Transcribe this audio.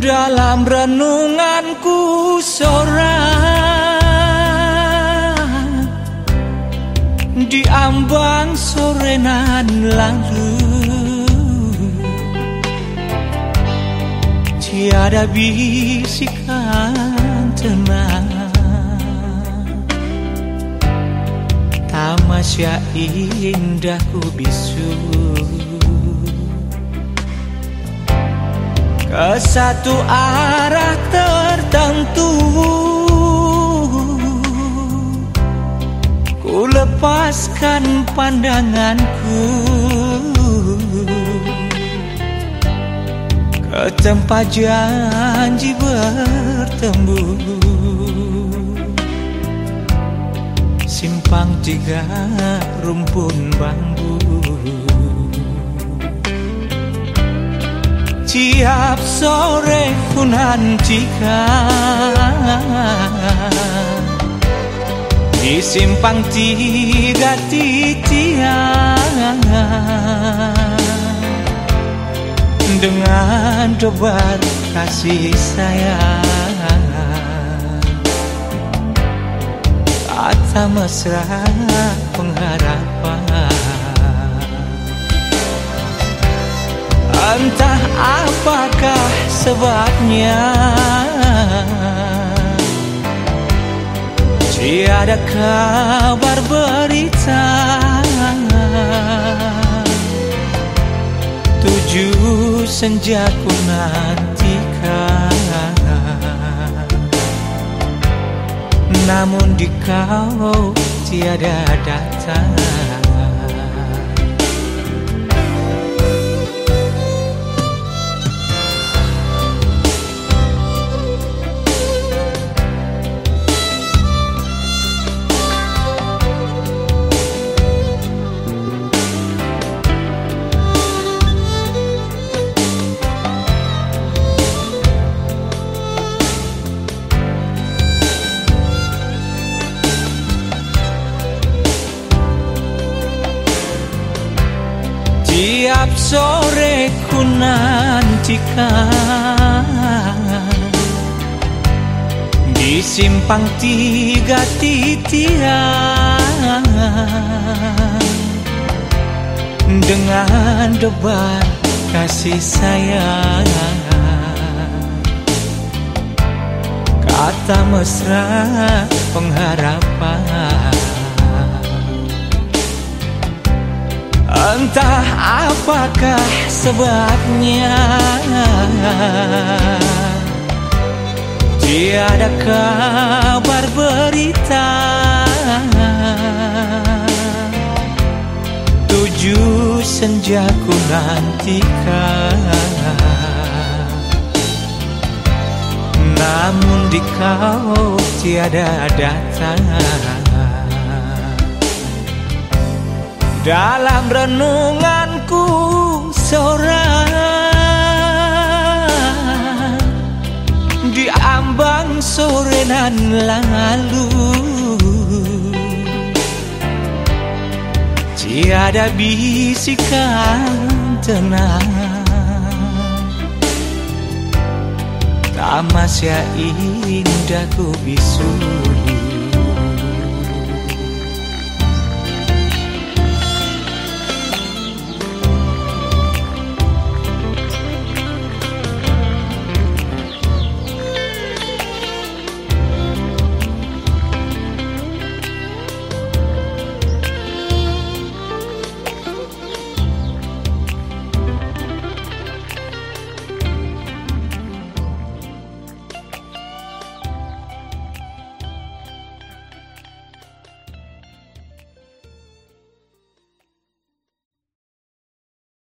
dalam renunganku seorang di ambang sore nan lalu tiada bisikan tenang. Tamasya indahku bisu ke satu arah tertentu. Ku lepaskan pandanganku. Ke tempat janji bertemu. Simpang tiga rumpun bambu Tiap sore ku nantikan Di simpang tiga titian. Dengan debar kasih sayang. Kata mesra pengharapan sebabnya. Tiada kabar berita. Tujuh senja ku nantikan. Namun di kau tiada datang Tiap sore ku nantikan. Di simpang tiga titian Dengan debar kasih sayang. Kata mesra pengharapan Entah apakah sebabnya. Tiada kabar berita. Tujuh senja ku nantikan. Namun di kau tiada datang dalam renunganku seorang Di ambang sore nan lalu Tiada bisikan tenang. Tamasya indahku bisu